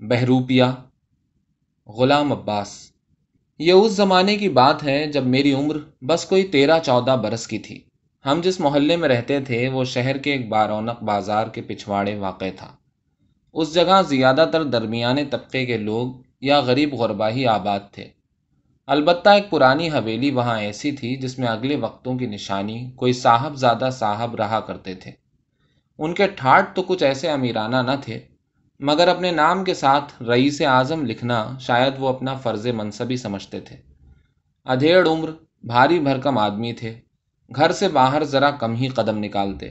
بہروپیہ، غلام عباس۔ یہ اس زمانے کی بات ہے جب میری عمر بس کوئی تیرہ چودہ برس کی تھی۔ ہم جس محلے میں رہتے تھے، وہ شہر کے ایک بارونق بازار کے پچھواڑے واقع تھا۔ اس جگہ زیادہ تر درمیانے طبقے کے لوگ یا غریب غربا ہی آباد تھے۔ البتہ ایک پرانی حویلی وہاں ایسی تھی جس میں اگلے وقتوں کی نشانی کوئی صاحب زادہ صاحب رہا کرتے تھے۔ ان کے ٹھاٹ تو کچھ ایسے امیرانہ نہ تھے مگر اپنے نام کے ساتھ رئیس اعظم لکھنا شاید وہ اپنا فرض منصبی سمجھتے تھے۔ ادھیڑ عمر بھاری بھرکم آدمی تھے۔ گھر سے باہر ذرا کم ہی قدم نکالتے۔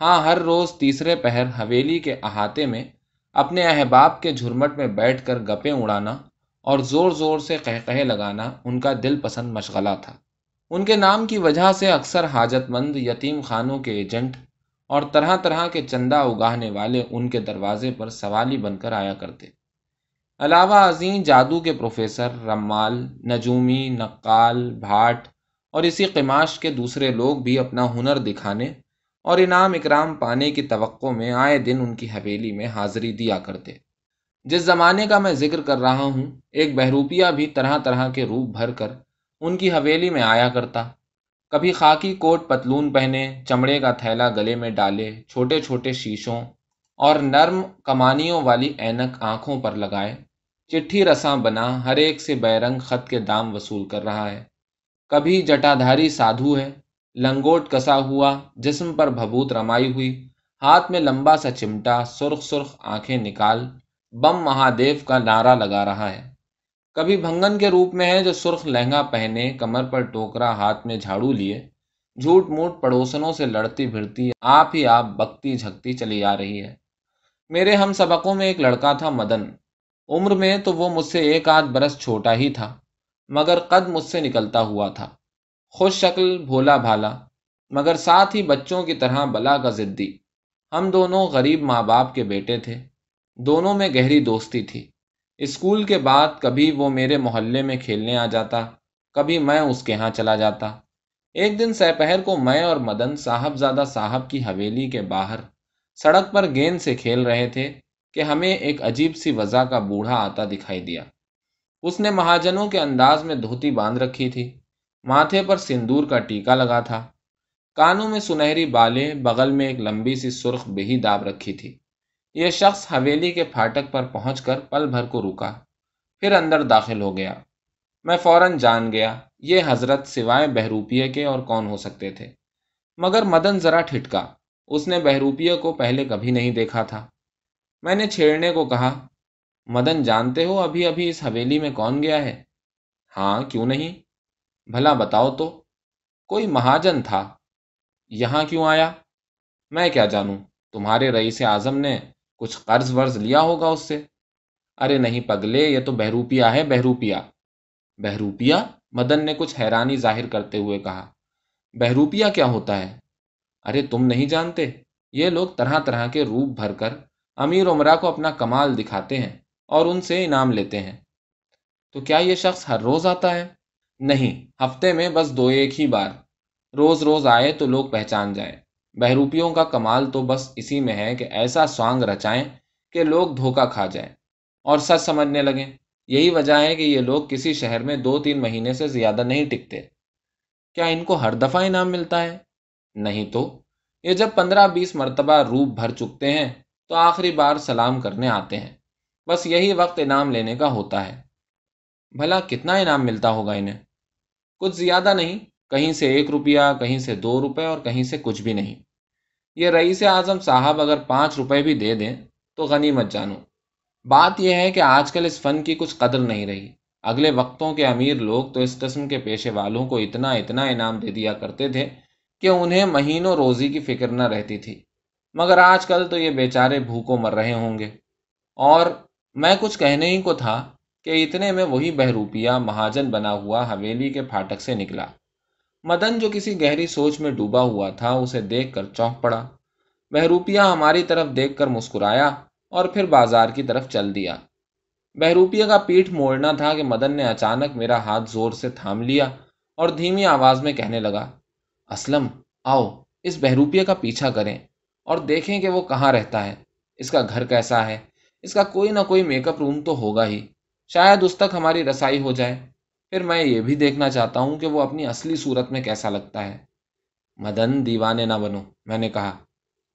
ہاں ہر روز تیسرے پہر حویلی کے احاطے میں اپنے احباب کے جھرمٹ میں بیٹھ کر گپیں اڑانا اور زور زور سے کہہ لگانا ان کا دل پسند مشغلہ تھا۔ ان کے نام کی وجہ سے اکثر حاجت مند یتیم خانوں کے ایجنٹ اور طرح طرح کے چندہ اگاہنے والے ان کے دروازے پر سوالی بن کر آیا کرتے۔ علاوہ عظیم جادو کے پروفیسر رمال، نجومی، نقال، بھاٹ اور اسی قماش کے دوسرے لوگ بھی اپنا ہنر دکھانے اور انعام اکرام پانے کی توقع میں آئے دن ان کی حویلی میں حاضری دیا کرتے۔ جس زمانے کا میں ذکر کر رہا ہوں، ایک بہروپیہ بھی طرح طرح کے روپ بھر کر ان کی حویلی میں آیا کرتا۔ کبھی خاکی کوٹ پتلون پہنے، چمڑے کا تھیلا گلے میں ڈالے، چھوٹے چھوٹے شیشوں اور نرم کمانیوں والی اینک آنکھوں پر لگائے، چٹھی رساں بنا، ہر ایک سے بیرنگ خط کے دام وصول کر رہا ہے۔ کبھی جٹادھاری سادھو ہے، لنگوٹ کسا ہوا، جسم پر بھبوت رمائی ہوئی، ہاتھ میں لمبا سا چمٹا، سرخ سرخ آنکھیں نکال، بم مہادیو کا نعرہ لگا رہا ہے۔ کبھی بھنگن کے روپ میں ہے جو سرخ لہنگا پہنے، کمر پر ٹوکرا، ہاتھ میں جھاڑو لیے۔ جھوٹ موٹ پڑوسنوں سے لڑتی بھرتی آپ ہی آپ بکتی جھکتی چلی آ رہی ہے۔ میرے ہم سبقوں میں ایک لڑکا تھا مدن۔ عمر میں تو وہ مجھ سے ایک آدھ برس چھوٹا ہی تھا، مگر قد مجھ سے نکلتا ہوا تھا۔ خوش شکل، بھولا بھالا، مگر ساتھ ہی بچوں کی طرح بلا کا ضدی۔ ہم دونوں غریب ماں باپ کے بیٹے تھے، دونوں میں گہری دوستی تھی۔ اسکول کے بعد کبھی وہ میرے محلے میں کھیلنے آ جاتا، کبھی میں اس کے ہاں چلا جاتا۔ ایک دن سپہر کو میں اور مدن صاحب زادہ صاحب کی حویلی کے باہر سڑک پر گیند سے کھیل رہے تھے کہ ہمیں ایک عجیب سی وضع کا بوڑھا آتا دکھائی دیا۔ اس نے مہاجنوں کے انداز میں دھوتی باندھ رکھی تھی، ماتھے پر سندور کا ٹیکا لگا تھا۔ کانوں میں سنہری بالیں بغل میں ایک لمبی سی سرخ بہی داب رکھی تھی۔ یہ شخص حویلی کے پھاٹک پر پہنچ کر پل بھر کو رکا، پھر اندر داخل ہو گیا۔ میں فوراً جان گیا، یہ حضرت سوائے بہروپیے کے اور کون ہو سکتے تھے؟ مگر مدن ذرا ٹھٹکا، اس نے بہروپیے کو پہلے کبھی نہیں دیکھا تھا۔ میں نے چھیڑنے کو کہا، مدن جانتے ہو ابھی ابھی اس حویلی میں کون گیا ہے؟ ہاں کیوں نہیں؟ بھلا بتاؤ تو۔ کوئی مہاجن تھا۔ یہاں کیوں آیا؟ میں کیا جانوں؟ تمہارے رئیس اعظم نے کچھ قرض ورز لیا ہوگا اس سے؟ ارے نہیں پگلے، یہ تو بہروپیا ہے، بہروپیا۔ بہروپیا؟ مدن نے کچھ حیرانی ظاہر کرتے ہوئے کہا، بہروپیا کیا ہوتا ہے؟ ارے تم نہیں جانتے، یہ لوگ طرح طرح کے روپ بھر کر امیر عمرہ کو اپنا کمال دکھاتے ہیں اور ان سے انعام لیتے ہیں۔ تو کیا یہ شخص ہر روز آتا ہے؟ نہیں، ہفتے میں بس دو ایک ہی بار۔ روز روز آئے تو لوگ پہچان جائیں۔ بہروپیوں کا کمال تو بس اسی میں ہے کہ ایسا سانگ رچائیں کہ لوگ دھوکہ کھا جائیں اور سچ سمجھنے لگیں۔ یہی وجہ ہے کہ یہ لوگ کسی شہر میں دو تین مہینے سے زیادہ نہیں ٹکتے۔ کیا ان کو ہر دفعہ انعام ملتا ہے؟ نہیں تو۔ یہ جب پندرہ بیس مرتبہ روپ بھر چکتے ہیں تو آخری بار سلام کرنے آتے ہیں۔ بس یہی وقت انعام لینے کا ہوتا ہے۔ بھلا کتنا انعام ملتا ہوگا انہیں؟ کچھ زیادہ نہیں۔ کہیں سے ایک روپیہ، کہیں سے دو روپے اور کہیں سے کچھ بھی نہیں۔ یہ رئیس اعظم صاحب اگر پانچ روپے بھی دے دیں تو غنی مت جانو۔ بات یہ ہے کہ آج کل اس فن کی کچھ قدر نہیں رہی۔ اگلے وقتوں کے امیر لوگ تو اس قسم کے پیشے والوں کو اتنا اتنا انعام دے دیا کرتے تھے کہ انہیں مہینوں روزی کی فکر نہ رہتی تھی۔ مگر آج کل تو یہ بیچارے بھوکوں مر رہے ہوں گے۔ اور میں کچھ کہنے ہی کو تھا کہ اتنے میں وہی بہروپیہ مہاجن بنا ہوا حویلی کے پھاٹک سے نکلا۔ مدن جو کسی گہری سوچ میں ڈوبا ہوا تھا، اسے دیکھ کر چونک پڑا۔ بہروپیہ ہماری طرف دیکھ کر مسکرایا اور پھر بازار کی طرف چل دیا۔ بہروپیہ کا پیٹھ موڑنا تھا کہ مدن نے اچانک میرا ہاتھ زور سے تھام لیا اور دھیمی آواز میں کہنے لگا، اسلم، آؤ، اس بہروپیہ کا پیچھا کریں اور دیکھیں کہ وہ کہاں رہتا ہے۔ اس کا گھر کیسا ہے؟ اس کا کوئی نہ کوئی میک اپ روم تو ہوگا ہی۔ شاید اس تک ہماری رسائی ہو جائے۔ پھر میں یہ بھی دیکھنا چاہتا ہوں کہ وہ اپنی اصلی صورت میں کیسا لگتا ہے۔ مدن دیوانے نہ بنو، میں نے کہا۔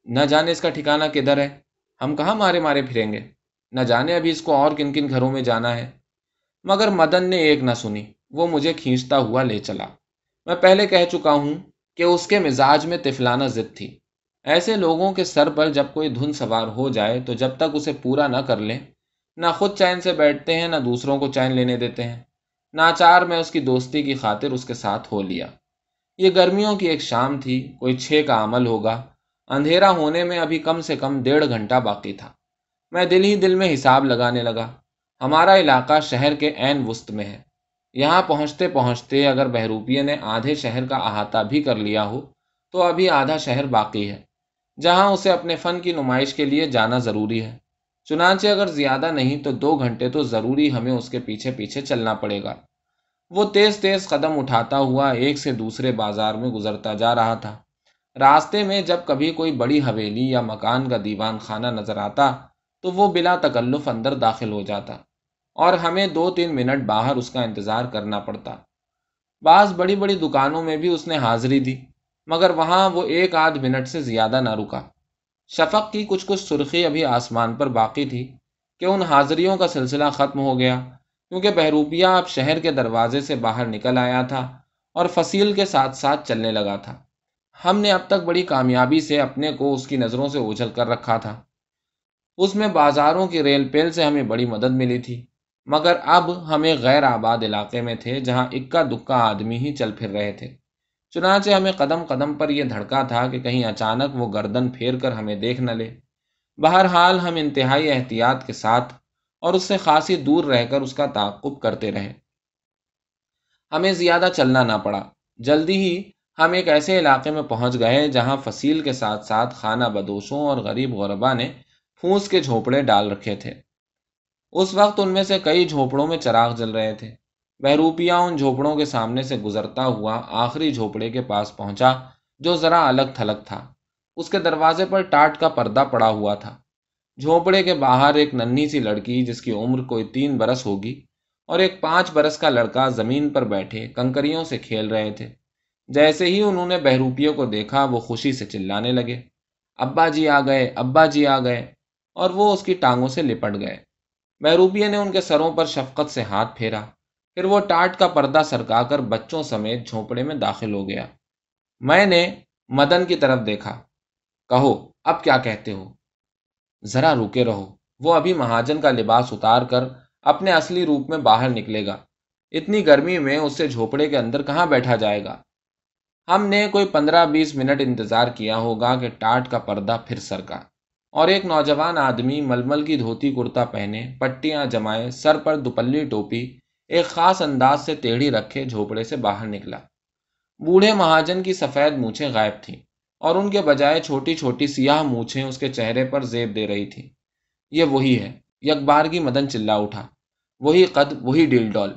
نہ جانے اس کا ٹھکانہ کدھر ہے۔ ہم کہاں مارے مارے پھریں گے؟ نہ جانے ابھی اس کو اور کن کن گھروں میں جانا ہے۔ مگر مدن نے ایک نہ سنی، وہ مجھے کھینچتا ہوا لے چلا۔ میں پہلے کہہ چکا ہوں کہ اس کے مزاج میں تفلانہ ضد تھی۔ ایسے لوگوں کے سر پر جب کوئی دھن سوار ہو جائے تو جب تک اسے پورا نہ کر لیں، نہ خود چین سے بیٹھتے ہیں، نہ دوسروں کو چین لینے دیتے ہیں۔ ناچار میں اس کی دوستی کی خاطر اس کے ساتھ ہو لیا۔ یہ گرمیوں کی ایک شام تھی، کوئی چھ کا عمل ہوگا۔ اندھیرا ہونے میں ابھی کم سے کم ڈیڑھ گھنٹہ باقی تھا۔ میں دل ہی دل میں حساب لگانے لگا۔ ہمارا علاقہ شہر کے عین وسط میں ہے۔ یہاں پہنچتے پہنچتے اگر بہروپیے نے آدھے شہر کا احاطہ بھی کر لیا ہو، تو ابھی آدھا شہر باقی ہے۔ جہاں اسے اپنے فن کی نمائش کے لیے جانا ضروری ہے۔ چنانچہ اگر زیادہ نہیں تو دو گھنٹے تو ضروری ہمیں اس کے پیچھے پیچھے چلنا پڑے گا۔ وہ تیز تیز قدم اٹھاتا ہوا ایک سے دوسرے بازار میں گزرتا جا رہا تھا۔ راستے میں جب کبھی کوئی بڑی حویلی یا مکان کا دیوان خانہ نظر آتا تو وہ بلا تکلف اندر داخل ہو جاتا اور ہمیں دو تین منٹ باہر اس کا انتظار کرنا پڑتا۔ بعض بڑی بڑی دکانوں میں بھی اس نے حاضری دی، مگر وہاں وہ ایک آدھ منٹ سے زیادہ نہ رکا۔ شفق کی کچھ کچھ سرخی ابھی آسمان پر باقی تھی کہ ان حاضریوں کا سلسلہ ختم ہو گیا، کیونکہ بہروپیہ اب شہر کے دروازے سے باہر نکل آیا تھا اور فصیل کے ساتھ ساتھ چلنے لگا تھا۔ ہم نے اب تک بڑی کامیابی سے اپنے کو اس کی نظروں سے اچھل کر رکھا تھا۔ اس میں بازاروں کی ریل پیل سے ہمیں بڑی مدد ملی تھی، مگر اب ہمیں غیر آباد علاقے میں تھے جہاں اکا دکا آدمی ہی چل پھر رہے تھے۔ چنانچہ ہمیں قدم قدم پر یہ دھڑکا تھا کہ کہیں اچانک وہ گردن پھیر کر ہمیں دیکھ نہ لے۔ بہرحال ہم انتہائی احتیاط کے ساتھ اور اس سے خاصی دور رہ کر اس کا تعقب کرتے رہے۔ ہمیں زیادہ چلنا نہ پڑا۔ جلدی ہی ہم ایک ایسے علاقے میں پہنچ گئے جہاں فصیل کے ساتھ ساتھ خانہ بدوشوں اور غریب غربا نے پھونس کے جھونپڑے ڈال رکھے تھے۔ اس وقت ان میں سے کئی جھونپڑوں میں چراغ جل رہے تھے۔ بہروپیاں ان جھونپڑوں کے سامنے سے گزرتا ہوا آخری جھونپڑے کے پاس پہنچا جو ذرا الگ تھلگ تھا۔ اس کے دروازے پر ٹاٹ کا پردہ پڑا ہوا تھا۔ جھونپڑے کے باہر ایک ننھی سی لڑکی جس کی عمر کوئی تین برس ہوگی اور ایک پانچ برس کا لڑکا زمین پر بیٹھے کنکریوں سے کھیل رہے تھے۔ جیسے ہی انہوں نے بہروپیوں کو دیکھا وہ خوشی سے چلانے لگے۔ ابا جی آ گئے، ابا جی آ گئے۔ اور وہ اس کی ٹانگوں سے لپٹ گئے۔ بہروپیے نے ان کے سروں پر شفقت سے ہاتھ پھیرا۔ پھر وہ ٹاٹ کا پردہ سرکا کر بچوں سمیت جھونپڑے میں داخل ہو گیا۔ میں نے مدن کی طرف دیکھا۔ کہو، اب کیا کہتے ہو؟ ذرا روکے رہو۔ وہ ابھی مہاجن کا لباس اتار کر اپنے اصلی روپ میں باہر نکلے گا۔ اتنی گرمی میں اس سے جھوپڑے کے اندر کہاں بیٹھا جائے گا؟ ہم نے کوئی پندرہ بیس منٹ انتظار کیا ہوگا کہ ٹاٹ کا پردہ پھر سر کا اور ایک نوجوان آدمی ململ کی دھوتی کرتا پہنے، پٹیاں جمائے، سر پر دوپلی ٹوپی ایک خاص انداز سے ٹیڑھی رکھے جھوپڑے سے باہر نکلا۔ بوڑھے مہاجن کی سفید مونچھیں غائب تھیں اور ان کے بجائے چھوٹی چھوٹی سیاہ مونچھیں اس کے چہرے پر زیب دے رہی تھی یہ وہی ہے۔ یکبار کی مدن چلا اٹھا۔ وہی قد، وہی ڈیل ڈول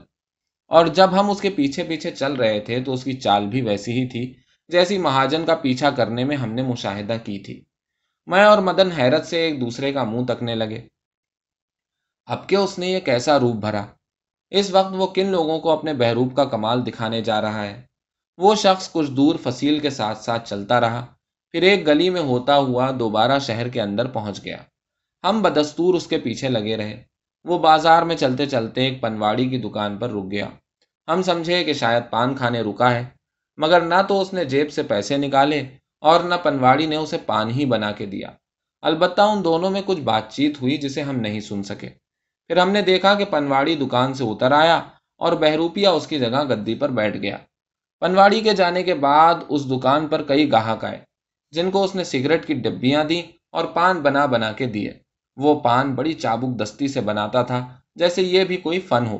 اور جب ہم اس کے پیچھے پیچھے چل رہے تھے تو اس کی چال بھی ویسی ہی تھی جیسی مہاجن کا پیچھا کرنے میں ہم نے مشاہدہ کی تھی۔ میں اور مدن حیرت سے ایک دوسرے کا منہ تکنے لگے۔ اب کہ اس نے یہ کیسا روپ بھرا؟ اس وقت وہ کن لوگوں کو اپنے بہروپ کا کمال دکھانے جا رہا ہے؟ وہ شخص کچھ دور فصیل کے ساتھ ساتھ چلتا رہا، پھر ایک گلی میں ہوتا ہوا دوبارہ شہر کے اندر پہنچ گیا۔ ہم بدستور اس کے پیچھے لگے رہے۔ وہ بازار میں چلتے چلتے ایک پنواڑی کی دکان پر رک گیا۔ ہم سمجھے کہ شاید پان کھانے رکا ہے، مگر نہ تو اس نے جیب سے پیسے نکالے اور نہ پنواڑی نے اسے پان ہی بنا کے دیا۔ البتہ ان دونوں میں کچھ بات چیت ہوئی جسے ہم نہیں سن سکے۔ پھر ہم نے دیکھا کہ پنواڑی دکان سے اتر آیا اور بہروپیا اس کی جگہ گدی پر بیٹھ گیا۔ پنواڑی کے جانے کے بعد اس دکان پر کئی گاہک آئے، جن کو اس نے سگریٹ کی ڈبیاں دی اور پان بنا بنا کے دیے۔ وہ پان بڑی چابک دستی سے بناتا تھا، جیسے یہ بھی کوئی فن ہو۔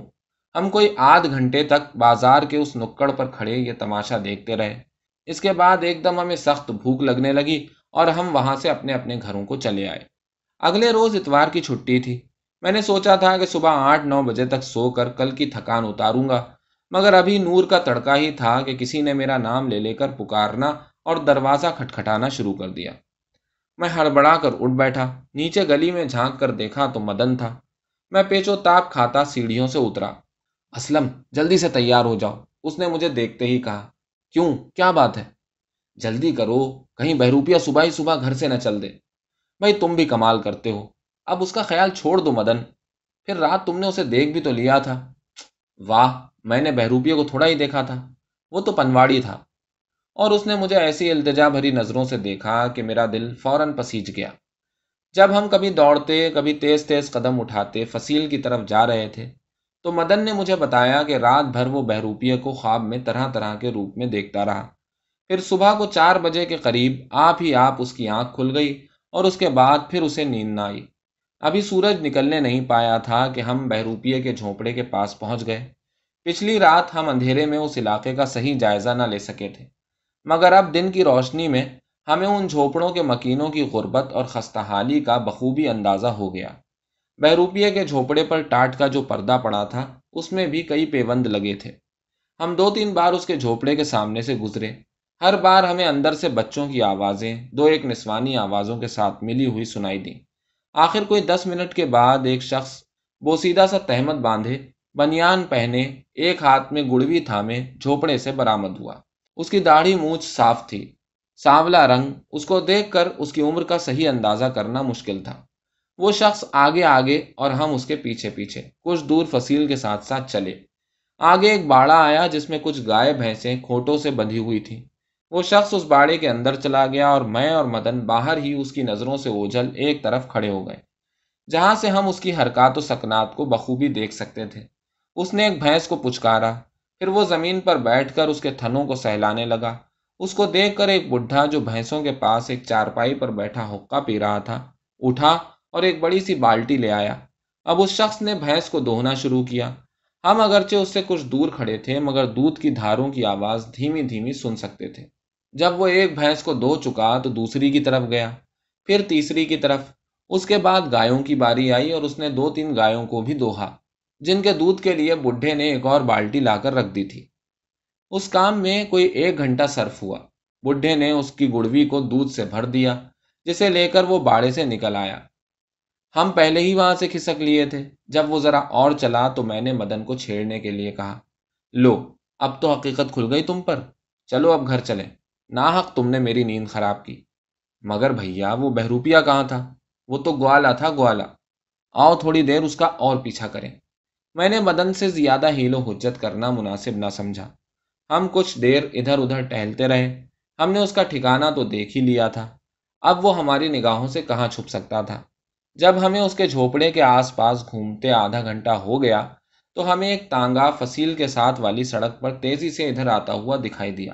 ہم کوئی آدھ گھنٹے تک بازار کے اس نکڑ پر کھڑے یہ تماشا دیکھتے رہے۔ اس کے بعد ایک دم ہمیں سخت بھوک لگنے لگی اور ہم وہاں سے اپنے اپنے گھروں کو چلے آئے۔ اگلے روز اتوار کی چھٹی تھی۔ میں نے سوچا تھا کہ صبح آٹھ نو بجے تک سو کر کل کی تھکان اتاروں گا، مگر ابھی نور کا تڑکا ہی تھا کہ کسی نے میرا نام لے لے کر پکارنا اور دروازہ کھٹکھٹانا شروع کر دیا۔ میں ہڑبڑا کر اٹھ بیٹھا، نیچے گلی میں جھانک کر دیکھا تو مدن تھا۔ میں پیچو تاپ کھاتا سیڑھیوں سے اترا۔ اسلم، جلدی سے تیار ہو جاؤ۔ اس نے مجھے دیکھتے ہی کہا، کیوں؟ کیا بات ہے؟ جلدی کرو، کہیں بہروپیا صبح ہی صبح گھر سے نہ چل دے۔ بھائی تم بھی کمال کرتے ہو۔ اب اس کا خیال چھوڑ دو مدن۔ پھر رات تم نے اسے دیکھ بھی تو لیا تھا۔ واہ، میں نے بہروپیے کو تھوڑا ہی دیکھا تھا۔ وہ تو پنواڑی تھا۔ اور اس نے مجھے ایسی التجا بھری نظروں سے دیکھا کہ میرا دل فوراً پسیج گیا۔ جب ہم کبھی دوڑتے، کبھی تیز تیز قدم اٹھاتے فصیل کی طرف جا رہے تھے، تو مدن نے مجھے بتایا کہ رات بھر وہ بہروپیے کو خواب میں طرح طرح کے روپ میں دیکھتا رہا۔ پھر صبح کو چار بجے کے قریب آپ ہی آپ اس کی آنکھ کھل گئی اور اس کے بعد پھر اسے نیند نہ آئی۔ ابھی سورج نکلنے نہیں پایا تھا کہ ہم بہروپیے کے جھونپڑے کے پاس پہنچ گئے۔ پچھلی رات ہم اندھیرے میں اس علاقے کا صحیح جائزہ نہ لے سکے تھے۔ مگر اب دن کی روشنی میں ہمیں ان جھوپڑوں کے مکینوں کی غربت اور خستہ حالی کا بخوبی اندازہ ہو گیا۔ بہروپیے کے جھوپڑے پر ٹاٹ کا جو پردہ پڑا تھا، اس میں بھی کئی پیوند لگے تھے۔ ہم دو تین بار اس کے جھوپڑے کے سامنے سے گزرے۔ ہر بار ہمیں اندر سے بچوں کی آوازیں، دو ایک نسوانی آوازوں کے ساتھ ملی ہوئی سنائی دیں۔ آخر کوئی دس منٹ کے بعد ایک شخص بوسیدہ سا تحمد باندھے، بنیان پہنے، ایک ہاتھ میں گڑوی تھامے، جھوپڑے سے برآمد ہوا۔ اس کی داڑھی مونچھ صاف تھی۔ سانولا رنگ، اس کو دیکھ کر اس کی عمر کا صحیح اندازہ کرنا مشکل تھا۔ وہ شخص آگے آگے اور ہم اس کے پیچھے پیچھے، کچھ دور فصیل کے ساتھ ساتھ چلے۔ آگے ایک باڑا آیا جس میں کچھ گائے، بھینسیں، کھوٹوں سے بندھی ہوئی تھیں۔ وہ شخص اس باڑے کے اندر چلا گیا اور میں اور مدن باہر ہی اس کی نظروں سے اوجھل ایک طرف کھڑے ہو گئے، جہاں سے ہم اس کی حرکات و سکنات کو بخوبی دیکھ سکتے تھے۔ اس نے ایک بھینس کو پچکارا پھر وہ زمین پر بیٹھ کر اس کے تھنوں کو سہلانے لگا۔ اس کو دیکھ کر ایک بڈھا جو بھینسوں کے پاس ایک چارپائی پر بیٹھا حقہ پی رہا تھا، اٹھا اور ایک بڑی سی بالٹی لے آیا۔ اب اس شخص نے بھینس کو دوہنا شروع کیا۔ ہم اگرچہ اس سے کچھ دور کھڑے تھے، مگر دودھ کی دھاروں کی آواز دھیمی دھیمی سن سکتے تھے۔ جب وہ ایک بھینس کو دو چکا تو دوسری کی طرف گیا، پھر تیسری کی طرف۔ اس کے بعد گایوں کی باری آئی اور اس نے دو تین گایوں کو بھی دوہا، جن کے دودھ کے لیے بڈھے نے ایک اور بالٹی لا کر رکھ دی تھی۔ اس کام میں کوئی ایک گھنٹہ صرف ہوا۔ بڈھے نے اس کی گڑوی کو دودھ سے بھر دیا، جسے لے کر وہ باڑے سے نکل آیا۔ ہم پہلے ہی وہاں سے کھسک لیے تھے۔ جب وہ ذرا اور چلا تو میں نے مدن کو چھیڑنے کے لیے کہا، لو، اب تو حقیقت کھل گئی تم پر۔ چلو، اب گھر چلیں۔ ناحق تم نے میری نیند خراب کی۔ مگر بھیا، وہ بہروپیا کہاں تھا؟ وہ تو گوالا تھا، گوالا۔ آؤ تھوڑی دیر اس کا اور پیچھا کریں۔ میں نے مدن سے زیادہ ہیل و حجت کرنا مناسب نہ سمجھا۔ ہم کچھ دیر ادھر ادھر ٹہلتے رہے۔ ہم نے اس کا ٹھکانہ تو دیکھ ہی لیا تھا۔ اب وہ ہماری نگاہوں سے کہاں چھپ سکتا تھا؟ جب ہمیں اس کے جھوپڑے کے آس پاس گھومتے آدھا گھنٹہ ہو گیا، تو ہمیں ایک تانگا فصیل کے ساتھ والی سڑک پر تیزی سے ادھر آتا ہوا دکھائی دیا۔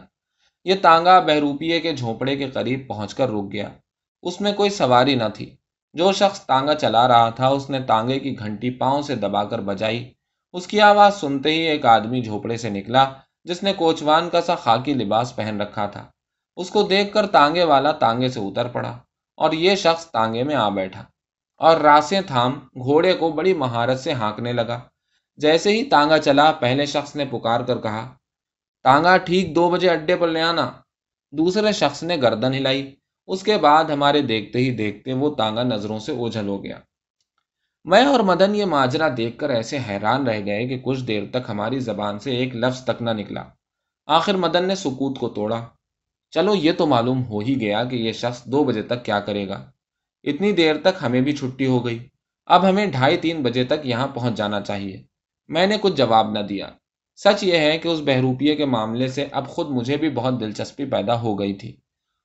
یہ تانگا بہروپیے کے جھونپڑے کے قریب پہنچ کر رک گیا۔ اس میں کوئی سواری نہ تھی۔ جو شخص تانگا چلا رہا تھا، اس نے تانگے کی گھنٹی پاؤں سے دبا کر بجائی۔ اس کی آواز سنتے ہی ایک آدمی جھوپڑے سے نکلا، جس نے کوچوان کا سا خاکی لباس پہن رکھا تھا۔ اس کو دیکھ کر تانگے والا تانگے سے اتر پڑا اور یہ شخص تانگے میں آ بیٹھا اور راسیں تھام گھوڑے کو بڑی مہارت سے ہانکنے لگا۔ جیسے ہی تانگا چلا، پہلے شخص نے پکار کر کہا ٹانگا ٹھیک دو بجے اڈے پر لے آنا۔ دوسرے شخص نے گردن ہلائی۔ اس کے بعد ہمارے دیکھتے ہی دیکھتے وہ تانگا نظروں سے اوجھل ہو گیا۔ میں اور مدن یہ ماجرا دیکھ کر ایسے حیران رہ گئے کہ کچھ دیر تک ہماری زبان سے ایک لفظ تک نہ نکلا۔ آخر مدن نے سکوت کو توڑا۔ چلو یہ تو معلوم ہو ہی گیا کہ یہ شخص دو بجے تک کیا کرے گا۔ اتنی دیر تک ہمیں بھی چھٹی ہو گئی۔ اب ہمیں ڈھائی تین بجے تک یہاں پہنچ جانا چاہیے۔ میں نے کچھ جواب نہ دیا۔ سچ یہ ہے کہ اس بہروپیے کے معاملے سے اب خود مجھے بھی بہت دلچسپی پیدا ہو گئی تھی،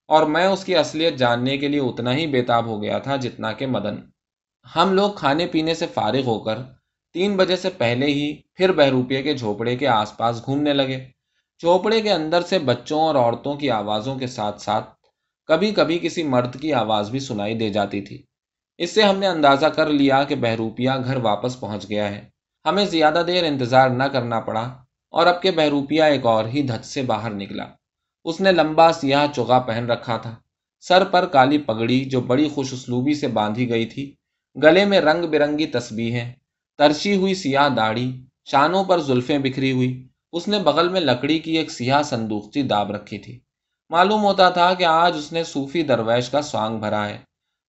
اور میں اس کی اصلیت جاننے کے لیے اتنا ہی بےتاب ہو گیا تھا جتنا کہ مدن۔ ہم لوگ کھانے پینے سے فارغ ہو کر تین بجے سے پہلے ہی پھر بہروپیے کے جھوپڑے کے آس پاس گھومنے لگے۔ جھوپڑے کے اندر سے بچوں اور عورتوں کی آوازوں کے ساتھ ساتھ کبھی کبھی کسی مرد کی آواز بھی سنائی دے جاتی تھی۔ اس سے ہم نے اندازہ کر لیا کہ بہروپیا گھر واپس پہنچ گیا ہے۔ ہمیں زیادہ دیر انتظار نہ کرنا پڑا۔ اور اب کے بہروپیا ایک اور ہی دھت سے باہر نکلا۔ اس نے لمبا سیاہ چوگا پہن رکھا تھا۔ سر پر کالی پگڑی جو بڑی خوش اسلوبی سے باندھی گئی تھی۔ گلے میں رنگ برنگی تسبیحیں۔ ترشی ہوئی سیاہ داڑھی۔ شانوں پر زلفیں بکھری ہوئی۔ اس نے بغل میں لکڑی کی ایک سیاہ صندوقچی داب رکھی تھی۔ معلوم ہوتا تھا کہ آج اس نے صوفی درویش کا سوانگ بھرا ہے۔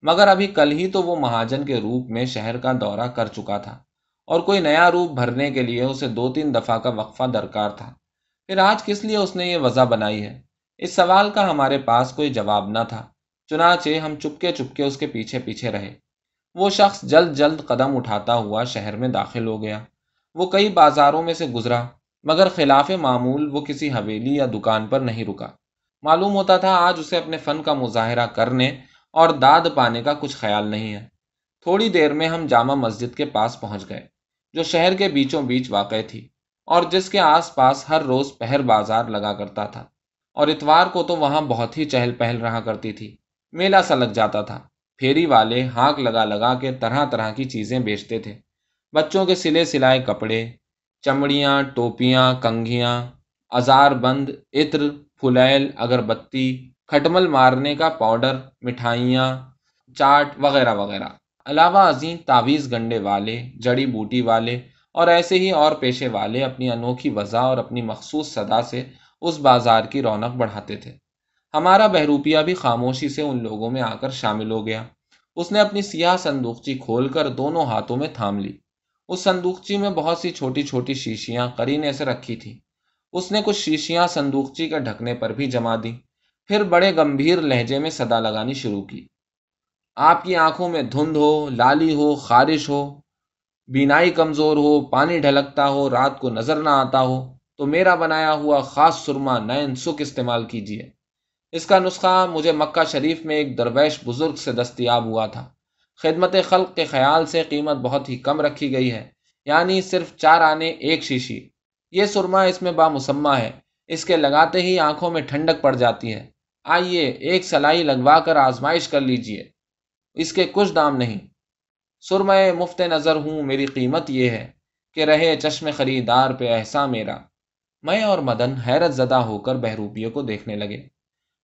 مگر ابھی کل ہی تو وہ مہاجن کے روپ میں شہر کا دورہ کر چکا تھا۔ اور کوئی نیا روپ بھرنے کے لیے اسے دو تین دفعہ کا وقفہ درکار تھا۔ پھر آج کس لیے اس نے یہ وضع بنائی ہے؟ اس سوال کا ہمارے پاس کوئی جواب نہ تھا۔ چنانچہ ہم چپکے چپکے اس کے پیچھے پیچھے رہے۔ وہ شخص جلد جلد قدم اٹھاتا ہوا شہر میں داخل ہو گیا۔ وہ کئی بازاروں میں سے گزرا، مگر خلاف معمول وہ کسی حویلی یا دکان پر نہیں رکا۔ معلوم ہوتا تھا آج اسے اپنے فن کا مظاہرہ کرنے اور داد پانے کا کچھ خیال نہیں ہے۔ تھوڑی دیر میں ہم جامع مسجد کے پاس پہنچ گئے۔ جو شہر کے بیچوں بیچ واقع تھی اور جس کے آس پاس ہر روز پہر بازار لگا کرتا تھا اور اتوار کو تو وہاں بہت ہی چہل پہل رہا کرتی تھی۔ میلہ سا لگ جاتا تھا۔ پھیری والے ہانک لگا لگا کے طرح طرح کی چیزیں بیچتے تھے۔ بچوں کے سلے سلائے کپڑے، چمڑیاں، ٹوپیاں، کنگھیاں، ازار بند، عطر، پھلیل، اگربتی، کھٹمل مارنے کا پاؤڈر، مٹھائیاں، چاٹ، وغیرہ وغیرہ۔ علاوہ ازیں تعویز گنڈے والے، جڑی بوٹی والے اور ایسے ہی اور پیشے والے اپنی انوکھی وضع اور اپنی مخصوص صدا سے اس بازار کی رونق بڑھاتے تھے۔ ہمارا بہروپیہ بھی خاموشی سے ان لوگوں میں آ کر شامل ہو گیا۔ اس نے اپنی سیاہ صندوقچی کھول کر دونوں ہاتھوں میں تھام لی۔ اس صندوقچی میں بہت سی چھوٹی چھوٹی شیشیاں کرینے سے رکھی تھیں۔ اس نے کچھ شیشیاں صندوقچی کے ڈھکنے پر بھی جما دی پھر بڑے گمبھیر لہجے میں صدا لگانی شروع کی۔ آپ کی آنکھوں میں دھند ہو، لالی ہو، خارش ہو، بینائی کمزور ہو، پانی ڈھلکتا ہو، رات کو نظر نہ آتا ہو، تو میرا بنایا ہوا خاص سرما نین سکھ استعمال کیجیے اس کا نسخہ مجھے مکہ شریف میں ایک درویش بزرگ سے دستیاب ہوا تھا۔ خدمت خلق کے خیال سے قیمت بہت ہی کم رکھی گئی ہے یعنی صرف چار آنے، ایک شیشی۔ یہ سرما اس میں بامسمہ ہے، اس کے لگاتے ہی آنکھوں میں ٹھنڈک پڑ جاتی ہے۔ آئیے ایک سلائی لگوا کر آزمائش کر لیجیے۔ اس کے کچھ دام نہیں۔ سرمے مفت نظر ہوں، میری قیمت یہ ہے کہ رہے چشم خریدار پہ احسا میرا۔ میں اور مدن حیرت زدہ ہو کر بہروپیے کو دیکھنے لگے۔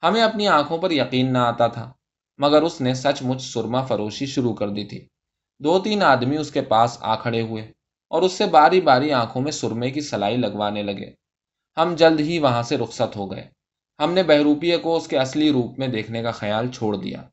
ہمیں اپنی آنکھوں پر یقین نہ آتا تھا، مگر اس نے سچ مچ سرما فروشی شروع کر دی تھی۔ دو تین آدمی اس کے پاس آ کھڑے ہوئے اور اس سے باری باری آنکھوں میں سرمے کی سلائی لگوانے لگے۔ ہم جلد ہی وہاں سے رخصت ہو گئے۔ ہم نے بہروپیے کو اس کے اصلی روپ میں دیکھنے کا خیال چھوڑ دیا۔